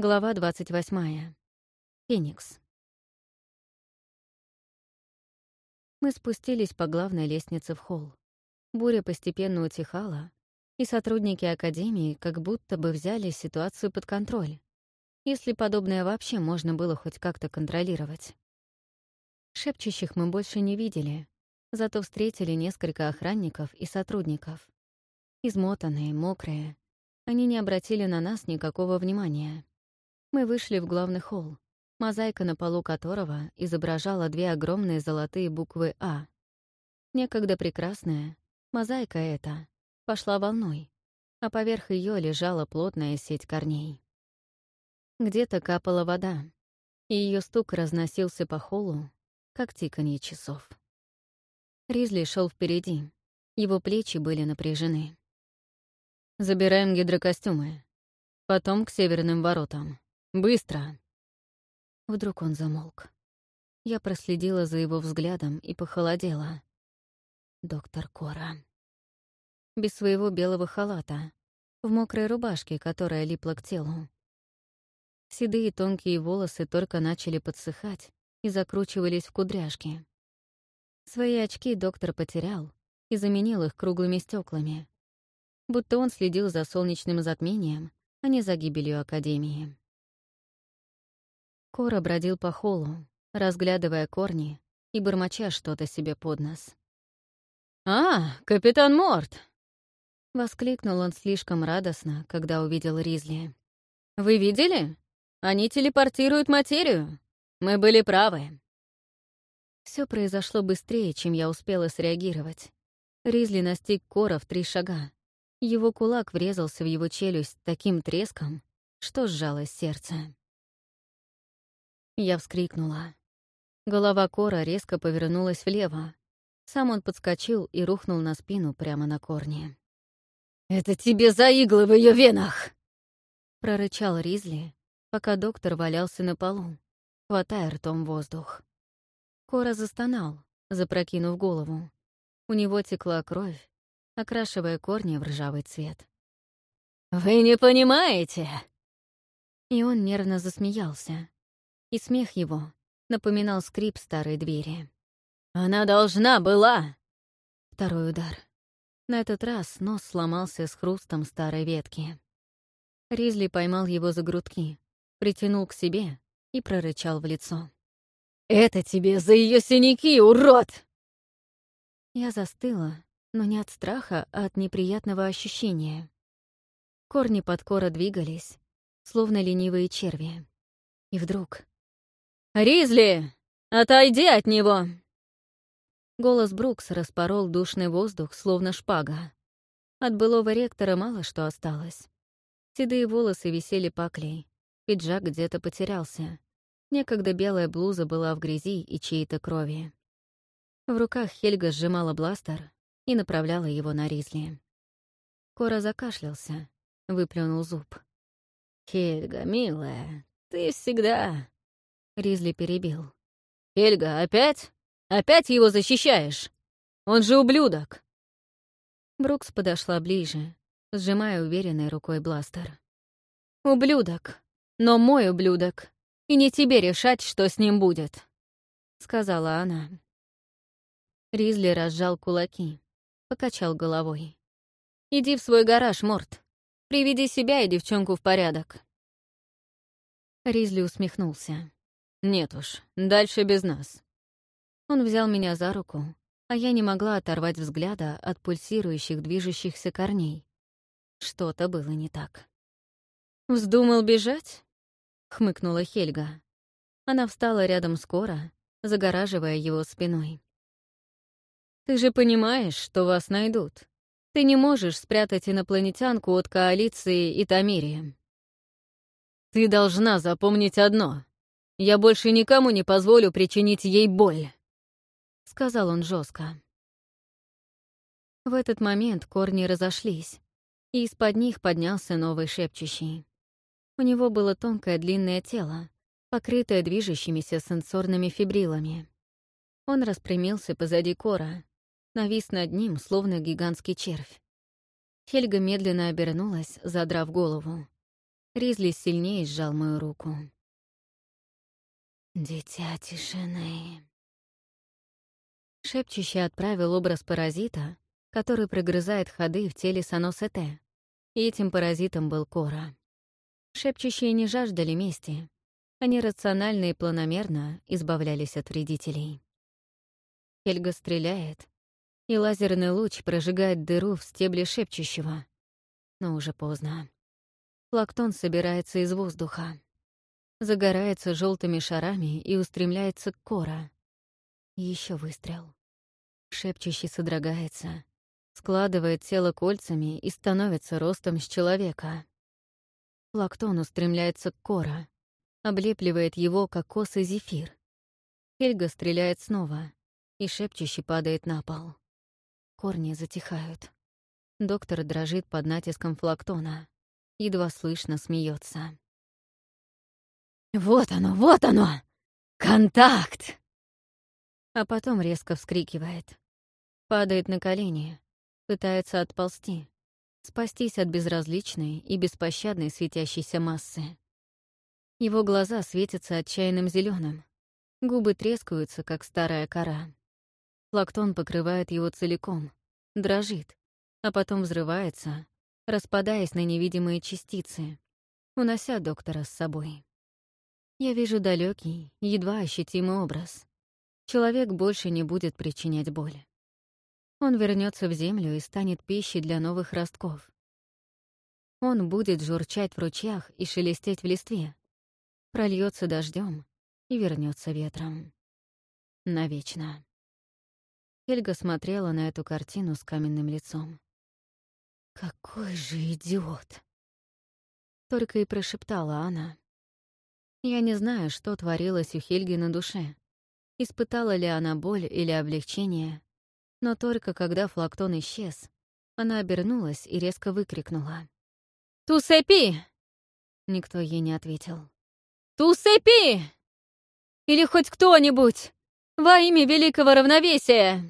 Глава 28. Феникс. Мы спустились по главной лестнице в холл. Буря постепенно утихала, и сотрудники Академии как будто бы взяли ситуацию под контроль, если подобное вообще можно было хоть как-то контролировать. Шепчущих мы больше не видели, зато встретили несколько охранников и сотрудников. Измотанные, мокрые, они не обратили на нас никакого внимания. Мы вышли в главный холл, мозаика на полу которого изображала две огромные золотые буквы «А». Некогда прекрасная, мозаика эта пошла волной, а поверх ее лежала плотная сеть корней. Где-то капала вода, и ее стук разносился по холлу, как тиканье часов. Ризли шел впереди, его плечи были напряжены. «Забираем гидрокостюмы. Потом к северным воротам. Быстро!» Вдруг он замолк. Я проследила за его взглядом и похолодела. Доктор Кора. Без своего белого халата, в мокрой рубашке, которая липла к телу. Седые тонкие волосы только начали подсыхать и закручивались в кудряшки. Свои очки доктор потерял и заменил их круглыми стеклами, будто он следил за солнечным затмением, а не за гибелью Академии. Кора бродил по холлу, разглядывая корни и бормоча что-то себе под нос. «А, капитан Морт!» — воскликнул он слишком радостно, когда увидел Ризли. «Вы видели? Они телепортируют материю. Мы были правы». Все произошло быстрее, чем я успела среагировать. Ризли настиг Кора в три шага. Его кулак врезался в его челюсть таким треском, что сжалось сердце. Я вскрикнула. Голова Кора резко повернулась влево. Сам он подскочил и рухнул на спину прямо на корне. «Это тебе за иглы в ее венах!» Прорычал Ризли, пока доктор валялся на полу, хватая ртом воздух. Кора застонал, запрокинув голову. У него текла кровь, окрашивая корни в ржавый цвет. «Вы не понимаете!» И он нервно засмеялся, и смех его напоминал скрип старой двери. «Она должна была!» Второй удар. На этот раз нос сломался с хрустом старой ветки. Ризли поймал его за грудки, притянул к себе и прорычал в лицо. «Это тебе за ее синяки, урод!» Я застыла, но не от страха, а от неприятного ощущения. Корни под кора двигались, словно ленивые черви. И вдруг «Ризли, отойди от него!» Голос Брукс распорол душный воздух, словно шпага. От былого ректора мало что осталось. Седые волосы висели паклей, пиджак где-то потерялся. Некогда белая блуза была в грязи и чьей-то крови. В руках Хельга сжимала бластер и направляла его на Ризли. Кора закашлялся, выплюнул зуб. «Хельга, милая, ты всегда Ризли перебил. «Эльга, опять? Опять его защищаешь? Он же ублюдок!» Брукс подошла ближе, сжимая уверенной рукой бластер. «Ублюдок, но мой ублюдок, и не тебе решать, что с ним будет», — сказала она. Ризли разжал кулаки, покачал головой. «Иди в свой гараж, Морт. Приведи себя и девчонку в порядок». Ризли усмехнулся. «Нет уж, дальше без нас». Он взял меня за руку, а я не могла оторвать взгляда от пульсирующих, движущихся корней. Что-то было не так. «Вздумал бежать?» — хмыкнула Хельга. Она встала рядом с Кора, загораживая его спиной. «Ты же понимаешь, что вас найдут. Ты не можешь спрятать инопланетянку от коалиции и Тамири. Ты должна запомнить одно. Я больше никому не позволю причинить ей боль», — сказал он жестко. В этот момент корни разошлись, и из-под них поднялся новый шепчущий. У него было тонкое длинное тело, покрытое движущимися сенсорными фибрилами. Он распрямился позади Кора, навис над ним, словно гигантский червь. Хельга медленно обернулась, задрав голову. Ризли сильнее сжал мою руку. «Дитя тишины». Шепчущий отправил образ паразита, который прогрызает ходы в теле Саносете, и этим паразитом был Кора. Шепчущие не жаждали мести. Они рационально и планомерно избавлялись от вредителей. Хельга стреляет, и лазерный луч прожигает дыру в стебле шепчущего. Но уже поздно. Плактон собирается из воздуха. Загорается желтыми шарами и устремляется к Кора. Еще выстрел. Шепчущий содрогается, складывает тело кольцами и становится ростом с человека. Плактон устремляется к Кора, облепливает его, как косый зефир. Хельга стреляет снова, и шепчущий падает на пол. Корни затихают. Доктор дрожит под натиском флактона. Едва слышно смеется. «Вот оно, вот оно! Контакт!» А потом резко вскрикивает. Падает на колени, пытается отползти, спастись от безразличной и беспощадной светящейся массы. Его глаза светятся отчаянным зеленым, губы трескаются, как старая кора. Лактон покрывает его целиком, дрожит, а потом взрывается, распадаясь на невидимые частицы, унося доктора с собой. Я вижу далекий, едва ощутимый образ. Человек больше не будет причинять боль. Он вернется в землю и станет пищей для новых ростков. Он будет журчать в ручьях и шелестеть в листве, прольется дождем и вернется ветром. Навечно. Хельга смотрела на эту картину с каменным лицом. «Какой же идиот!» Только и прошептала она. Я не знаю, что творилось у Хельги на душе. Испытала ли она боль или облегчение, но только когда флактон исчез, она обернулась и резко выкрикнула. «Тусепи!» Никто ей не ответил. «Тусепи! Или хоть кто-нибудь! Во имя великого равновесия!»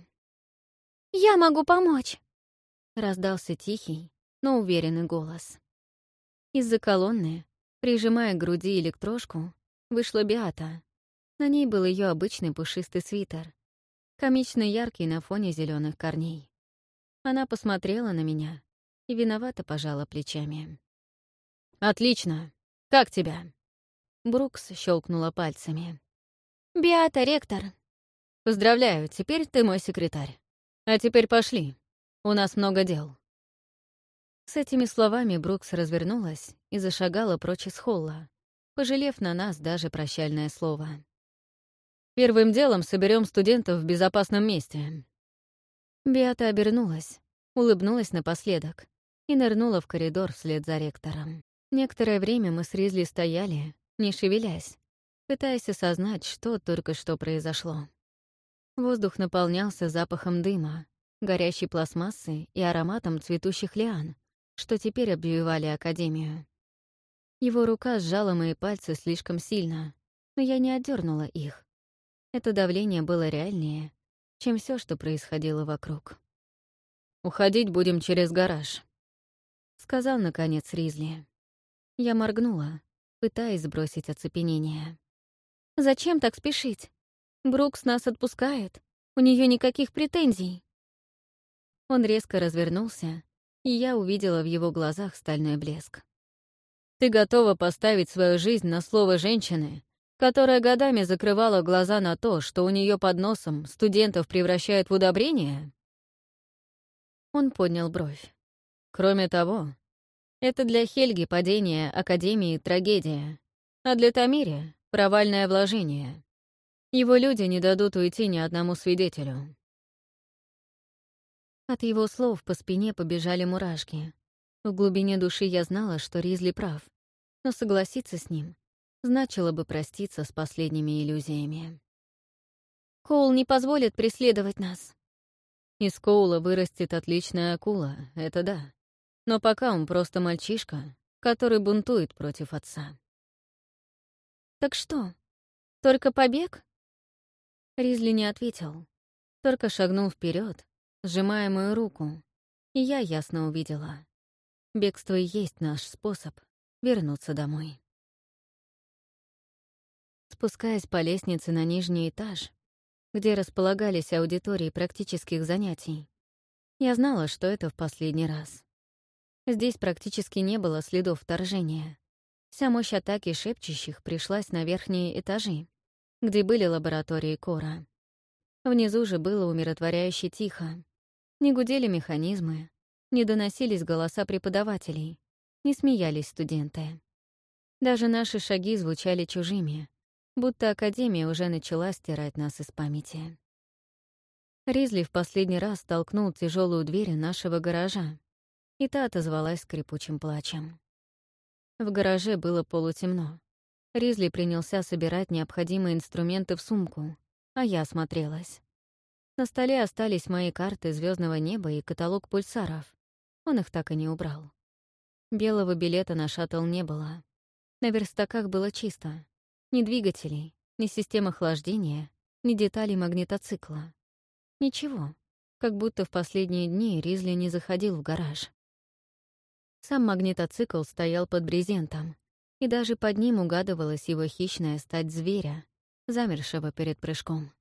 «Я могу помочь!» — раздался тихий, но уверенный голос. Из-за колонны, прижимая к груди электрошку, вышла Биата. На ней был ее обычный пушистый свитер, комично яркий на фоне зеленых корней. Она посмотрела на меня и виновато пожала плечами. «Отлично! Как тебя?» Брукс щелкнула пальцами. «Биата, ректор!» «Поздравляю, теперь ты мой секретарь. А теперь пошли. У нас много дел». С этими словами Брукс развернулась и зашагала прочь из холла, пожалев на нас даже прощальное слово. Первым делом соберем студентов в безопасном месте». Беата обернулась, улыбнулась напоследок и нырнула в коридор вслед за ректором. Некоторое время мы с Ризли стояли, не шевелясь, пытаясь осознать, что только что произошло. Воздух наполнялся запахом дыма, горящей пластмассы и ароматом цветущих лиан, что теперь обвивали Академию. Его рука сжала мои пальцы слишком сильно, но я не отдернула их. Это давление было реальнее, чем все, что происходило вокруг. «Уходить будем через гараж», — сказал, наконец, Ризли. Я моргнула, пытаясь сбросить оцепенение. «Зачем так спешить? Брукс нас отпускает, у нее никаких претензий». Он резко развернулся, и я увидела в его глазах стальной блеск. «Ты готова поставить свою жизнь на слово женщины, которая годами закрывала глаза на то, что у нее под носом студентов превращают в удобрение? Он поднял бровь. Кроме того, это для Хельги падение Академии — трагедия, а для Тамири — провальное вложение. Его люди не дадут уйти ни одному свидетелю. От его слов по спине побежали мурашки. В глубине души я знала, что Ризли прав, но согласиться с ним значило бы проститься с последними иллюзиями. Коул не позволит преследовать нас. Из Коула вырастет отличная акула, это да. Но пока он просто мальчишка, который бунтует против отца. «Так что, только побег?» Ризли не ответил, только шагнул вперед, сжимая мою руку, и я ясно увидела. Бегство и есть наш способ вернуться домой. Спускаясь по лестнице на нижний этаж, где располагались аудитории практических занятий, я знала, что это в последний раз. Здесь практически не было следов вторжения. Вся мощь атаки шепчущих пришлась на верхние этажи, где были лаборатории Кора. Внизу же было умиротворяюще тихо. Не гудели механизмы, не доносились голоса преподавателей, не смеялись студенты. Даже наши шаги звучали чужими, будто Академия уже начала стирать нас из памяти. Ризли в последний раз толкнул тяжелую дверь нашего гаража, и та отозвалась скрипучим плачем. В гараже было полутемно. Ризли принялся собирать необходимые инструменты в сумку, а я осмотрелась. На столе остались мои карты звездного неба и каталог пульсаров. Он их так и не убрал. Белого билета на шаттл не было. На верстаках было чисто. Ни двигателей, ни систем охлаждения, ни деталей магнитоцикла. Ничего, как будто в последние дни Ризли не заходил в гараж. Сам магнитоцикл стоял под брезентом, и даже под ним угадывалась его хищная стать зверя, замершего перед прыжком.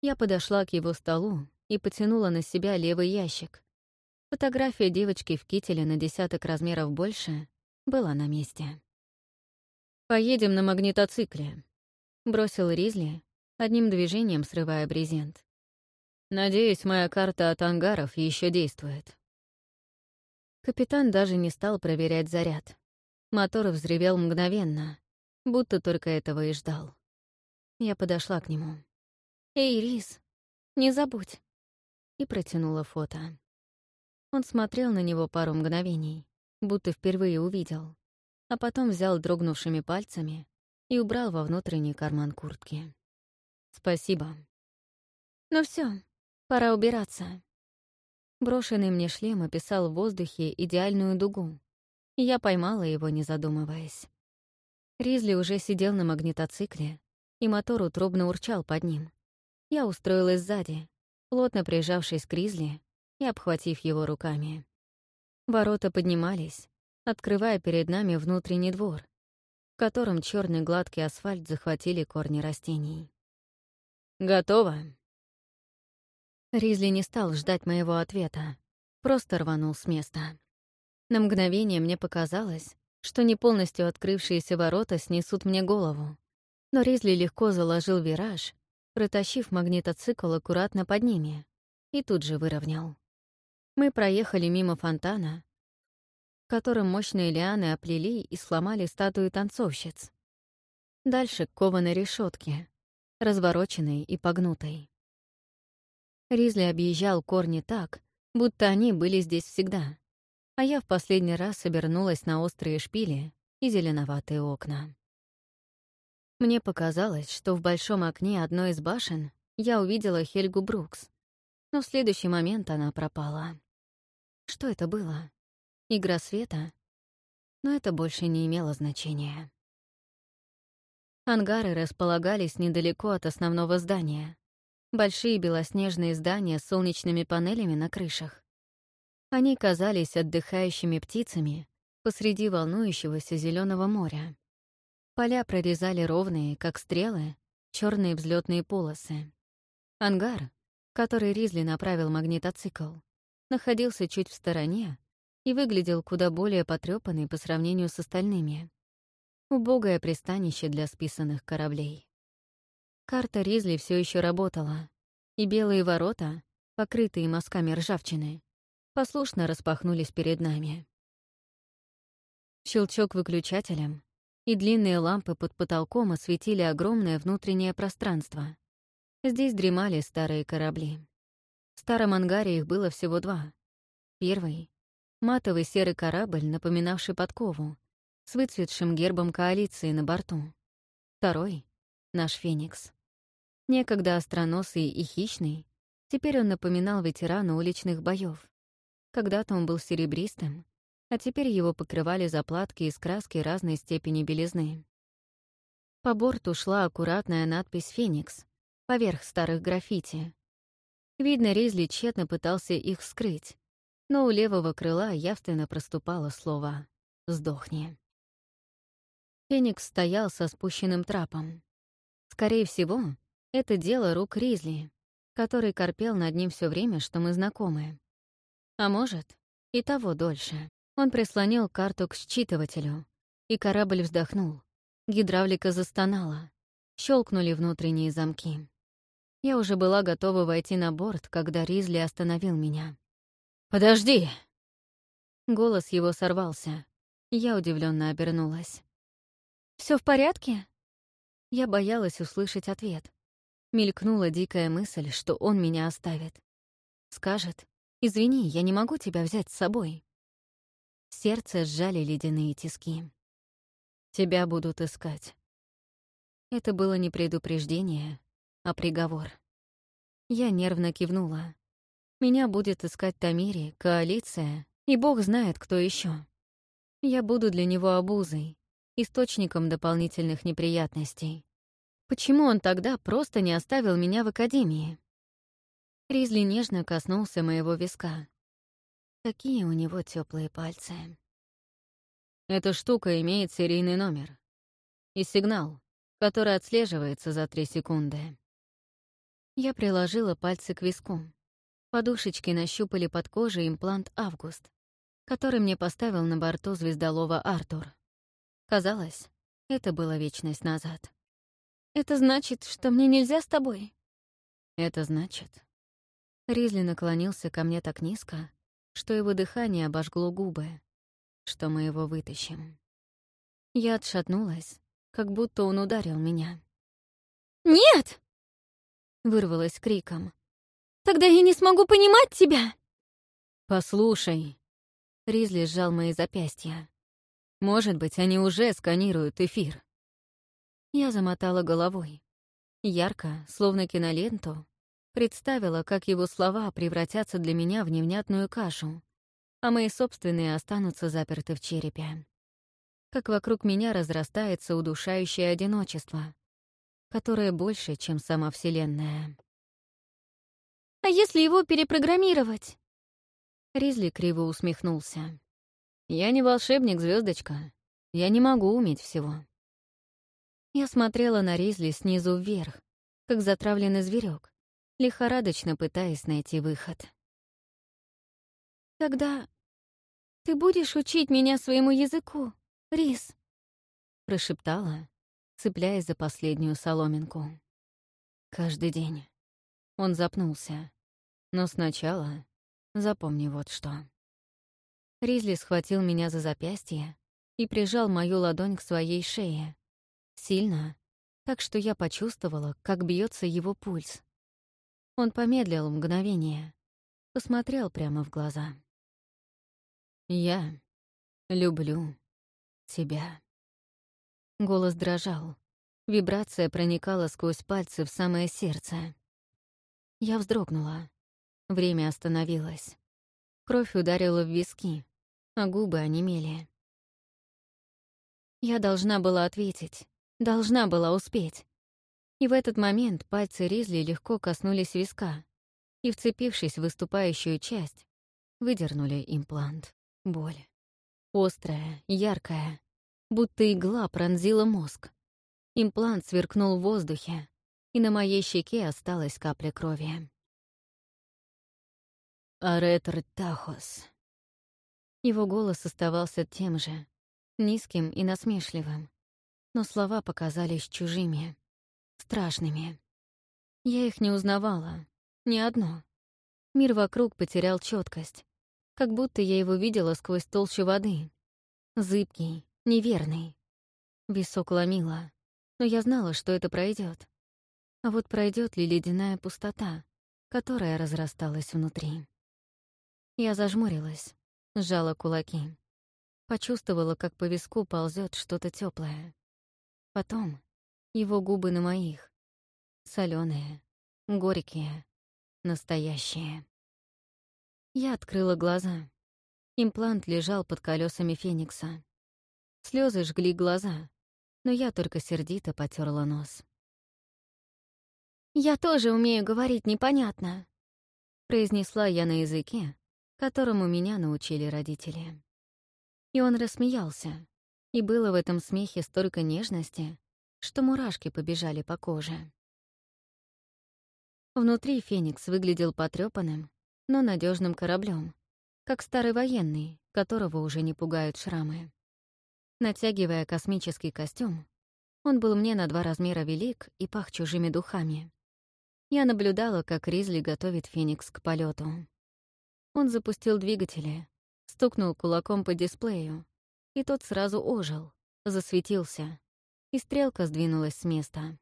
Я подошла к его столу и потянула на себя левый ящик. Фотография девочки в кителе на десяток размеров больше была на месте. «Поедем на магнитоцикле», — бросил Ризли, одним движением срывая брезент. «Надеюсь, моя карта от ангаров еще действует». Капитан даже не стал проверять заряд. Мотор взревел мгновенно, будто только этого и ждал. Я подошла к нему. «Эй, Рис, не забудь!» И протянула фото. Он смотрел на него пару мгновений, будто впервые увидел а потом взял дрогнувшими пальцами и убрал во внутренний карман куртки. «Спасибо». «Ну все, пора убираться». Брошенный мне шлем описал в воздухе идеальную дугу, и я поймала его, не задумываясь. Ризли уже сидел на магнитоцикле, и мотор утробно урчал под ним. Я устроилась сзади, плотно прижавшись к Ризли и обхватив его руками. Ворота поднимались, открывая перед нами внутренний двор, в котором черный гладкий асфальт захватили корни растений. «Готово?» Ризли не стал ждать моего ответа, просто рванул с места. На мгновение мне показалось, что не полностью открывшиеся ворота снесут мне голову, но Ризли легко заложил вираж, протащив магнитоцикл аккуратно под ними, и тут же выровнял. Мы проехали мимо фонтана, которым мощные лианы оплели и сломали статую танцовщиц. Дальше к кованой решетке, развороченной и погнутой. Ризли объезжал корни так, будто они были здесь всегда, а я в последний раз обернулась на острые шпили и зеленоватые окна. Мне показалось, что в большом окне одной из башен я увидела Хельгу Брукс, но в следующий момент она пропала. Что это было? Игра света? Но это больше не имело значения. Ангары располагались недалеко от основного здания. Большие белоснежные здания с солнечными панелями на крышах. Они казались отдыхающими птицами посреди волнующегося зеленого моря. Поля прорезали ровные, как стрелы, черные взлетные полосы. Ангар, который Ризли направил магнитоцикл, находился чуть в стороне, и выглядел куда более потрёпанный по сравнению с остальными. Убогое пристанище для списанных кораблей. Карта Ризли все еще работала, и белые ворота, покрытые мазками ржавчины, послушно распахнулись перед нами. Щелчок выключателем, и длинные лампы под потолком осветили огромное внутреннее пространство. Здесь дремали старые корабли. В старом ангаре их было всего два. Первый Матовый серый корабль, напоминавший подкову, с выцветшим гербом коалиции на борту. Второй — наш «Феникс». Некогда остроносый и хищный, теперь он напоминал ветерана уличных боев. Когда-то он был серебристым, а теперь его покрывали заплатки из краски разной степени белизны. По борту шла аккуратная надпись «Феникс» поверх старых граффити. Видно, Ризли тщетно пытался их скрыть, но у левого крыла явственно проступало слово сдохни. Феникс стоял со спущенным трапом. Скорее всего, это дело рук Ризли, который корпел над ним все время, что мы знакомы. А может, и того дольше. Он прислонил карту к считывателю, и корабль вздохнул. Гидравлика застонала. Щелкнули внутренние замки. Я уже была готова войти на борт, когда Ризли остановил меня. «Подожди!» Голос его сорвался. Я удивленно обернулась. Все в порядке?» Я боялась услышать ответ. Мелькнула дикая мысль, что он меня оставит. Скажет, «Извини, я не могу тебя взять с собой». Сердце сжали ледяные тиски. «Тебя будут искать». Это было не предупреждение, а приговор. Я нервно кивнула. Меня будет искать Тамири, коалиция, и бог знает, кто еще. Я буду для него обузой, источником дополнительных неприятностей. Почему он тогда просто не оставил меня в академии? Ризли нежно коснулся моего виска. Какие у него теплые пальцы. Эта штука имеет серийный номер и сигнал, который отслеживается за три секунды. Я приложила пальцы к виску. Подушечки нащупали под кожей имплант «Август», который мне поставил на борту звездолова Артур. Казалось, это было вечность назад. «Это значит, что мне нельзя с тобой?» «Это значит...» Ризли наклонился ко мне так низко, что его дыхание обожгло губы, что мы его вытащим. Я отшатнулась, как будто он ударил меня. «Нет!» — вырвалась криком. «Тогда я не смогу понимать тебя!» «Послушай!» — Ризли сжал мои запястья. «Может быть, они уже сканируют эфир». Я замотала головой. Ярко, словно киноленту, Представила, как его слова превратятся для меня в невнятную кашу, а мои собственные останутся заперты в черепе. Как вокруг меня разрастается удушающее одиночество, которое больше, чем сама Вселенная. «А если его перепрограммировать?» Ризли криво усмехнулся. «Я не волшебник, звездочка. Я не могу уметь всего». Я смотрела на Ризли снизу вверх, как затравленный зверек, лихорадочно пытаясь найти выход. «Тогда ты будешь учить меня своему языку, Рис?» — прошептала, цепляясь за последнюю соломинку. «Каждый день». Он запнулся. «Но сначала запомни вот что». Ризли схватил меня за запястье и прижал мою ладонь к своей шее. Сильно, так что я почувствовала, как бьется его пульс. Он помедлил мгновение, посмотрел прямо в глаза. «Я люблю тебя». Голос дрожал. Вибрация проникала сквозь пальцы в самое сердце. Я вздрогнула. Время остановилось. Кровь ударила в виски, а губы онемели. Я должна была ответить, должна была успеть. И в этот момент пальцы Ризли легко коснулись виска и, вцепившись в выступающую часть, выдернули имплант. Боль. Острая, яркая, будто игла пронзила мозг. Имплант сверкнул в воздухе, и на моей щеке осталась капля крови. «Аретр Тахос». Его голос оставался тем же, низким и насмешливым, но слова показались чужими страшными. Я их не узнавала, ни одно. Мир вокруг потерял четкость, как будто я его видела сквозь толщу воды. Зыбкий, неверный. Висок ломила, но я знала, что это пройдет. А вот пройдет ли ледяная пустота, которая разрасталась внутри? Я зажмурилась, сжала кулаки. Почувствовала, как по виску ползет что-то теплое. Потом его губы на моих. соленые, горькие, настоящие. Я открыла глаза. Имплант лежал под колесами Феникса. Слезы жгли глаза, но я только сердито потерла нос. «Я тоже умею говорить непонятно», — произнесла я на языке, которому меня научили родители. И он рассмеялся. И было в этом смехе столько нежности, что мурашки побежали по коже. Внутри Феникс выглядел потрёпанным, но надежным кораблем, как старый военный, которого уже не пугают шрамы. Натягивая космический костюм, он был мне на два размера велик и пах чужими духами. Я наблюдала, как Ризли готовит Феникс к полету. Он запустил двигатели, стукнул кулаком по дисплею, и тот сразу ожил, засветился, и стрелка сдвинулась с места.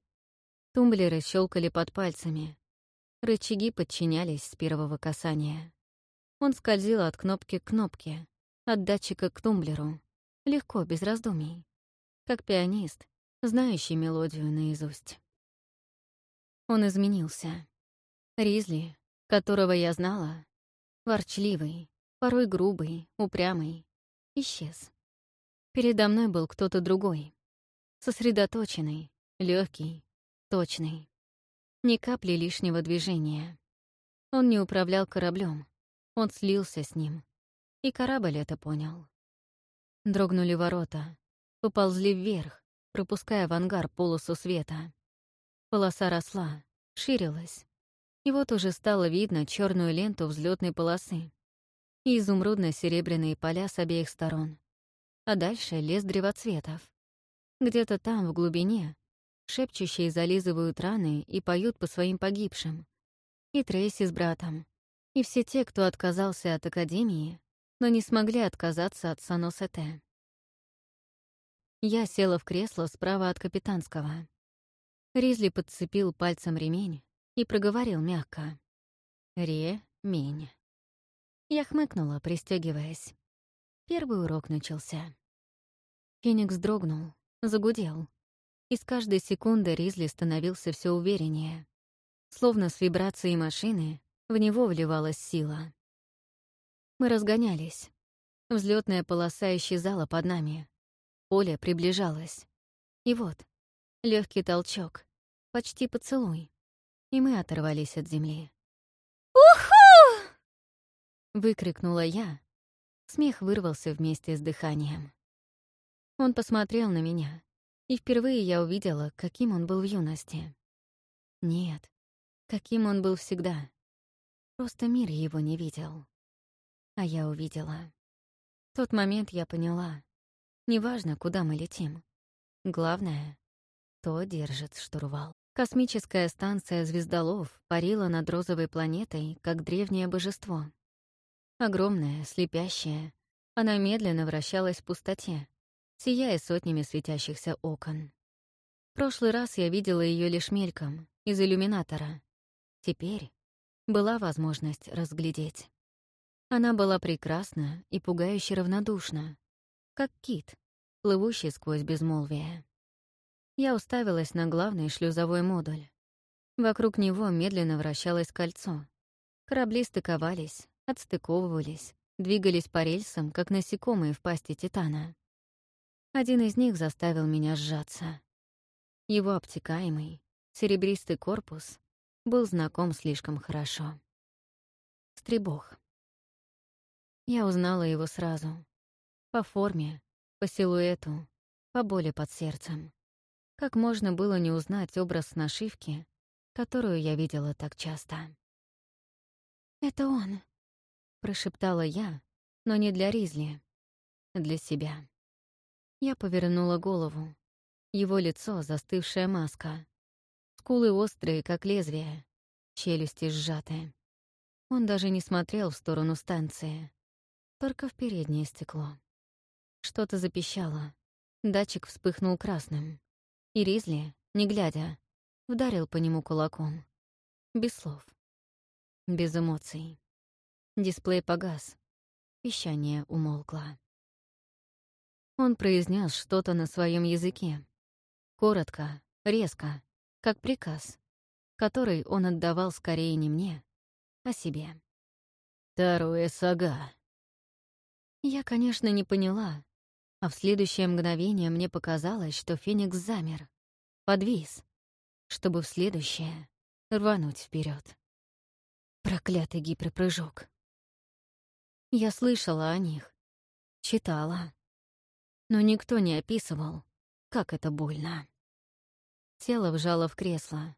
Тумблеры щелкали под пальцами. Рычаги подчинялись с первого касания. Он скользил от кнопки к кнопке, от датчика к тумблеру, легко, без раздумий, как пианист, знающий мелодию наизусть. Он изменился. Ризли, которого я знала, ворчливый, порой грубый, упрямый, исчез. Передо мной был кто-то другой, сосредоточенный, легкий, точный. Ни капли лишнего движения. Он не управлял кораблем, он слился с ним. И корабль это понял. Дрогнули ворота, поползли вверх, пропуская в ангар полосу света. Полоса росла, ширилась. И вот уже стало видно черную ленту взлетной полосы и изумрудно-серебряные поля с обеих сторон. А дальше лес древоцветов. Где-то там, в глубине, шепчущие зализывают раны и поют по своим погибшим. И Трейси с братом, и все те, кто отказался от Академии, но не смогли отказаться от Саносете. Я села в кресло справа от капитанского. Ризли подцепил пальцем ремень и проговорил мягко. «Ремень». Я хмыкнула, пристегиваясь. Первый урок начался. Феникс дрогнул, загудел. И с каждой секунды Ризли становился все увереннее. Словно с вибрацией машины в него вливалась сила. Мы разгонялись. Взлетная полоса исчезала под нами. Поле приближалось. И вот, легкий толчок, почти поцелуй, и мы оторвались от земли. «Уху!» — выкрикнула я. Смех вырвался вместе с дыханием. Он посмотрел на меня, и впервые я увидела, каким он был в юности. Нет, каким он был всегда. Просто мир его не видел. А я увидела. В тот момент я поняла, Неважно, куда мы летим. Главное, то держит штурвал. Космическая станция «Звездолов» парила над розовой планетой, как древнее божество. Огромная, слепящая, она медленно вращалась в пустоте, сияя сотнями светящихся окон. Прошлый раз я видела ее лишь мельком, из иллюминатора. Теперь была возможность разглядеть. Она была прекрасна и пугающе равнодушна, как кит, плывущий сквозь безмолвие. Я уставилась на главный шлюзовой модуль. Вокруг него медленно вращалось кольцо. Корабли стыковались, отстыковывались, двигались по рельсам, как насекомые в пасти Титана. Один из них заставил меня сжаться. Его обтекаемый, серебристый корпус был знаком слишком хорошо. Стребох. Я узнала его сразу. По форме, по силуэту, по боли под сердцем. Как можно было не узнать образ нашивки, которую я видела так часто? «Это он», — прошептала я, но не для Ризли, для себя. Я повернула голову. Его лицо — застывшая маска. Скулы острые, как лезвие, челюсти сжатые. Он даже не смотрел в сторону станции, только в переднее стекло. Что-то запищало. Датчик вспыхнул красным. И Ризли, не глядя, вдарил по нему кулаком. Без слов. Без эмоций. Дисплей погас. Пищание умолкло. Он произнес что-то на своем языке. Коротко, резко, как приказ, который он отдавал скорее не мне, а себе. «Таруэ Сага». Я, конечно, не поняла, а в следующее мгновение мне показалось, что Феникс замер, подвис, чтобы в следующее рвануть вперед. Проклятый гиперпрыжок. Я слышала о них, читала, Но никто не описывал, как это больно. Тело вжало в кресло.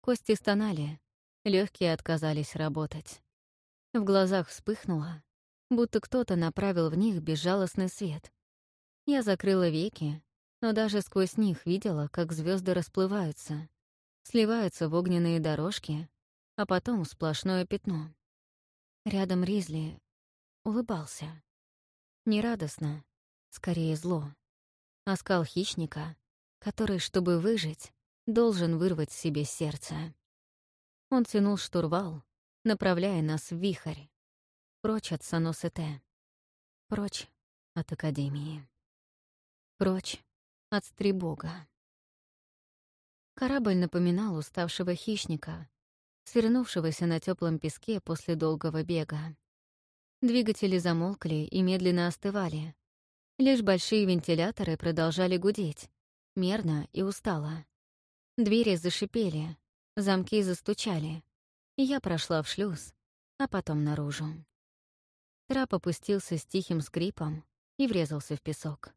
Кости стонали, легкие отказались работать. В глазах вспыхнуло, будто кто-то направил в них безжалостный свет. Я закрыла веки, но даже сквозь них видела, как звезды расплываются, сливаются в огненные дорожки, а потом сплошное пятно. Рядом Ризли улыбался. Нерадостно, скорее зло. Оскал хищника, который, чтобы выжить, должен вырвать себе сердце. Он тянул штурвал, направляя нас в вихрь. Прочь от Саносете. Прочь от Академии. Прочь от Стрибога. Корабль напоминал уставшего хищника, свернувшегося на теплом песке после долгого бега. Двигатели замолкли и медленно остывали. Лишь большие вентиляторы продолжали гудеть, мерно и устало. Двери зашипели, замки застучали, и я прошла в шлюз, а потом наружу. Трап опустился с тихим скрипом и врезался в песок.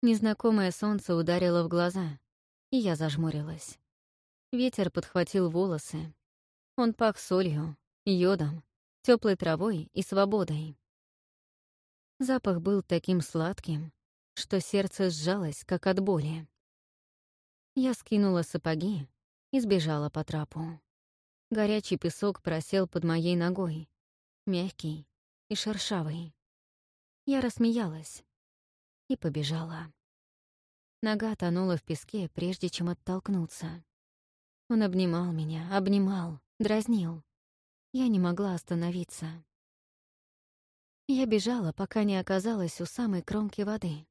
Незнакомое солнце ударило в глаза, и я зажмурилась. Ветер подхватил волосы. Он пах солью, йодом, теплой травой и свободой. Запах был таким сладким, что сердце сжалось, как от боли. Я скинула сапоги и сбежала по трапу. Горячий песок просел под моей ногой, мягкий и шершавый. Я рассмеялась и побежала. Нога тонула в песке, прежде чем оттолкнуться. Он обнимал меня, обнимал, дразнил. Я не могла остановиться. Я бежала, пока не оказалась у самой кромки воды.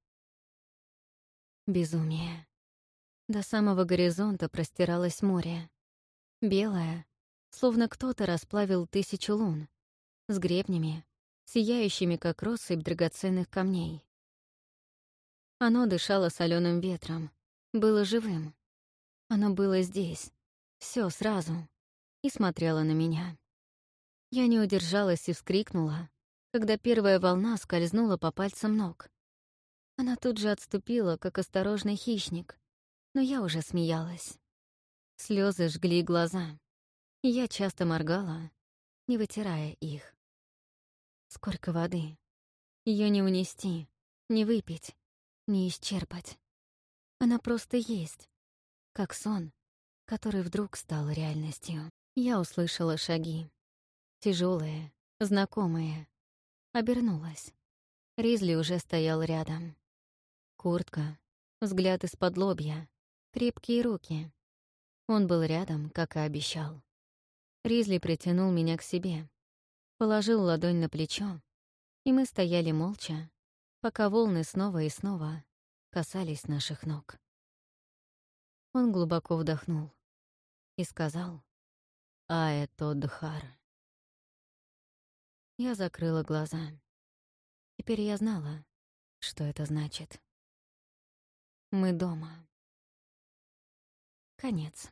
Безумие. До самого горизонта простиралось море. Белое, словно кто-то расплавил тысячу лун, с гребнями, сияющими, как россыпь драгоценных камней. Оно дышало соленым ветром, было живым. Оно было здесь, все сразу, и смотрело на меня. Я не удержалась и вскрикнула, когда первая волна скользнула по пальцам ног. Она тут же отступила, как осторожный хищник, но я уже смеялась. Слезы жгли глаза, и я часто моргала, не вытирая их. Сколько воды. Ее не унести, не выпить, не исчерпать. Она просто есть, как сон, который вдруг стал реальностью. Я услышала шаги. Тяжелые, знакомые. Обернулась. Ризли уже стоял рядом. Куртка, взгляд из-под лобья, крепкие руки. Он был рядом, как и обещал. Ризли притянул меня к себе, положил ладонь на плечо, и мы стояли молча, пока волны снова и снова касались наших ног. Он глубоко вдохнул и сказал «Аэто Дхар». Я закрыла глаза. Теперь я знала, что это значит. Мы дома. Конец.